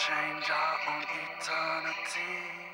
change our own eternity.